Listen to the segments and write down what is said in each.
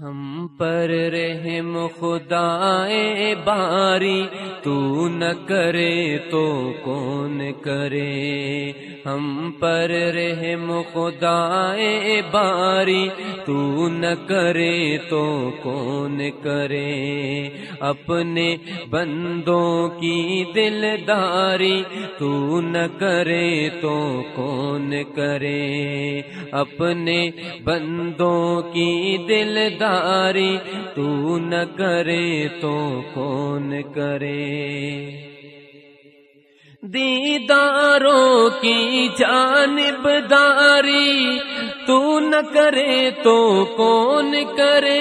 ہم پر رحم خدائے باری۔ تو نہ کرے تو کون کرے ہم پر رحم خدائے باری تو نہ کرے تو کون کرے اپنے بندوں کی دلداری تو نہ کرے تو کون کرے اپنے بندوں کی دلداری تو نہ کرے تو کون کرے دیداروں کی جانب داری، تو نہ کرے تو کون کرے؟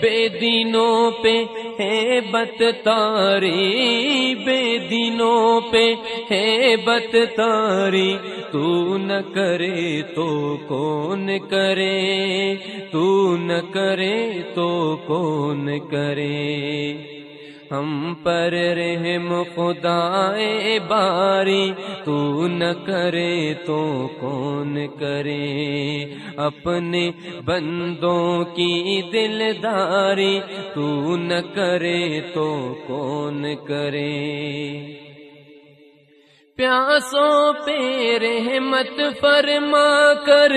بے دینوں پہ ہے بت تاری بے دینوں پہ ہے بت تاری تو نہ کرے تو کون کرے؟ تو نہ کرے تو کون کرے؟ ہم پر رحم خدائے باری تو نہ کرے تو کون کرے؟ اپنے بندوں کی دلداری تو نہ کرے تو کون کرے؟ پیاسوں پہ رحمت فرما کر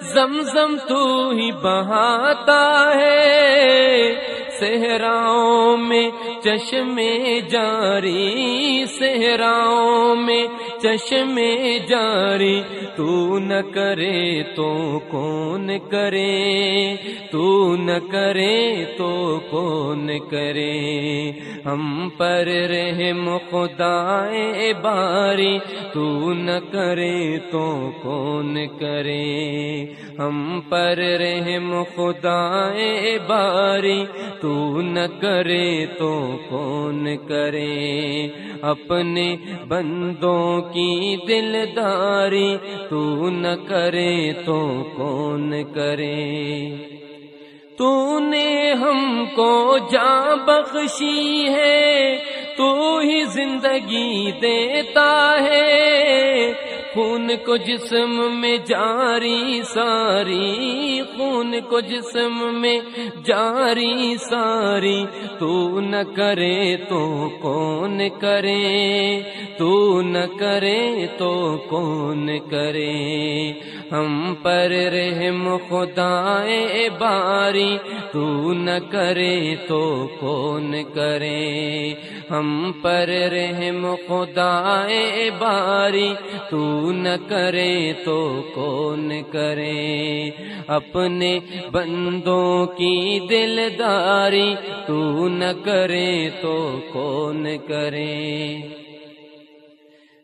زمزم تو ہی بہاتا ہے۔ صحراؤں میں چشمے جاری صحراؤں میں چشمے جاری تو نہ کرے تو کون کرے؟ تو نہ کرے تو کون کرے؟ ہم پر رحم خدائے باری تو نہ کرے تو کون کرے؟ ہم پر رحم خدائے باری تو نہ کرے تو کون کرے؟ اپنے بندوں کی دلداری تو نہ کرے تو کون کرے؟ تو نے ہم کو جا بخشی ہے، تو ہی زندگی دیتا ہے۔ خون کو جسم میں جاری، ساری خون کو جسم میں جاری، ساری تو نہ کرے تو کون کرے؟ تو نہ کرے تو کون کرے؟ ہم پر رحم خدائے باری، تو نہ کرے تو کون کرے؟ ہم پر رحم خدائے باری، تو نہ کرے تو کون کرے؟ اپنے بندوں کی دلداری تو نہ کرے تو کون کرے؟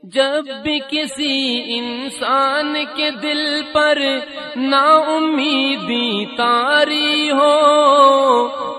جب بھی کسی انسان کے دل پر نا امیدی تاری ہو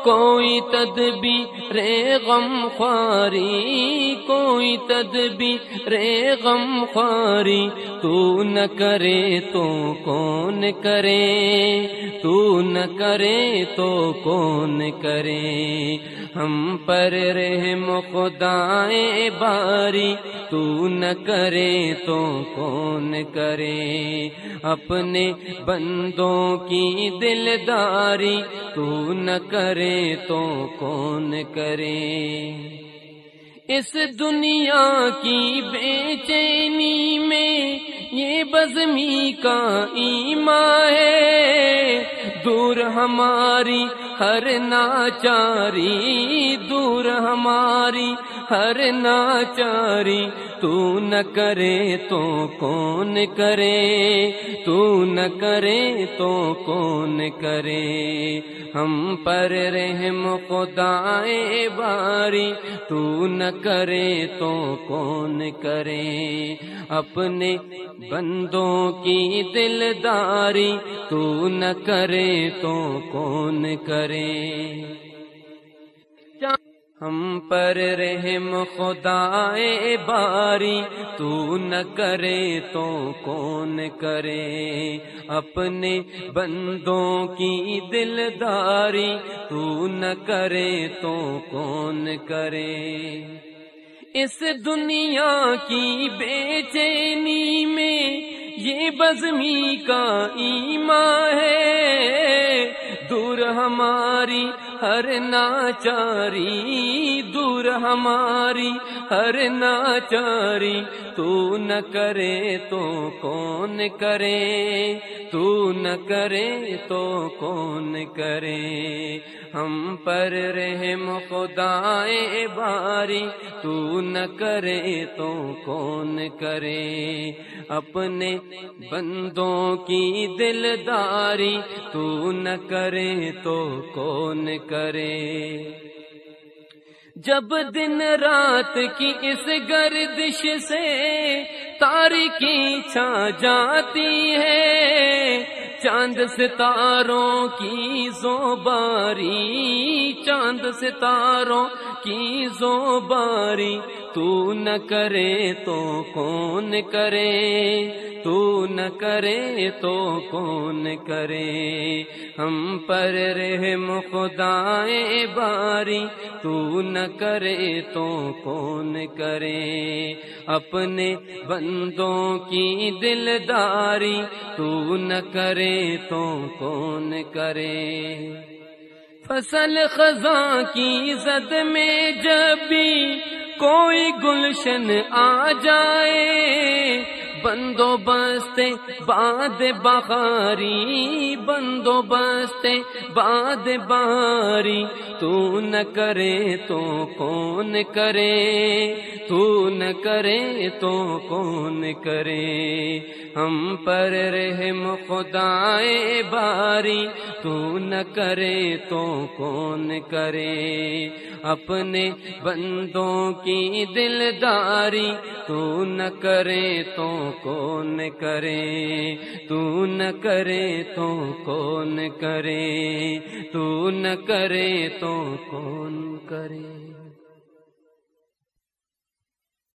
کوئی تدبی رے غم خواری، کوئی تدبی رے غم خواری۔ تو نہ کرے تو کون کرے؟ تو نہ کرے تو کون کرے؟ ہم پر رحم خدائے باری۔ تو نہ کرے تو کون کرے؟ اپنے بندوں کی دلداری۔ تو نہ کرے تو کون کرے۔ اس دنیا کی بے چینی میں یہ بزمی کا ایما ہے۔ دور ہماری ہر ناچاری، دور ہماری ہر ناچاری تو نہ کرے تو کون کرے؟ تو نہ کرے تو کون کرے؟ ہم پر رحم خدائے باری تو نہ کرے تو کون کرے؟ اپنے بندوں کی دلداری تو نہ کرے تو کون کرے؟ ہم پر رحم خدائے باری تو نہ کرے تو کون کرے؟ اپنے بندوں کی دلداری تو نہ کرے تو کون کرے؟ اس دنیا کی بے چینی میں یہ بزمی کا ایما ہے، دور ہماری ہر ناچاری دور ہماری، ہر ناچاری تو نہ کرے تو کون کرے؟ تو نہ کرے تو کون کرے؟ ہم پر رحم خدائے باری، تو نہ کرے تو کون کرے؟ اپنے بندوں کی دلداری، تو نہ کرے تو کون کرے۔ جب دن رات کی اس گردش سے تاریخی چھا جاتی ہے، چاند ستاروں کی زوباری، چاند ستاروں کی زوباری تو نہ کرے تو کون کرے؟ تو نہ کرے تو کون کرے؟ ہم پر رحم خدائے باری، تو نہ کرے تو کون کرے؟ اپنے بندوں کی دلداری، تو نہ کرے تو کون کرے؟ فصل خزاں کی زد میں جب بھی کوئی گلشن آ جائے بندوبست باد بخاری، بندوبست باد باری۔ تو نہ کرے تو کون کرے؟ تو نہ کرے تو کون کرے؟ ہم پر رحم خدائے باری۔ تو نہ کرے تو کون کرے؟ اپنے بندوں کی دلداری۔ تو نہ کرے تو کون کرے؟ تو نہ کرے تو کون کرے؟ تو نہ کرے تو کون کرے؟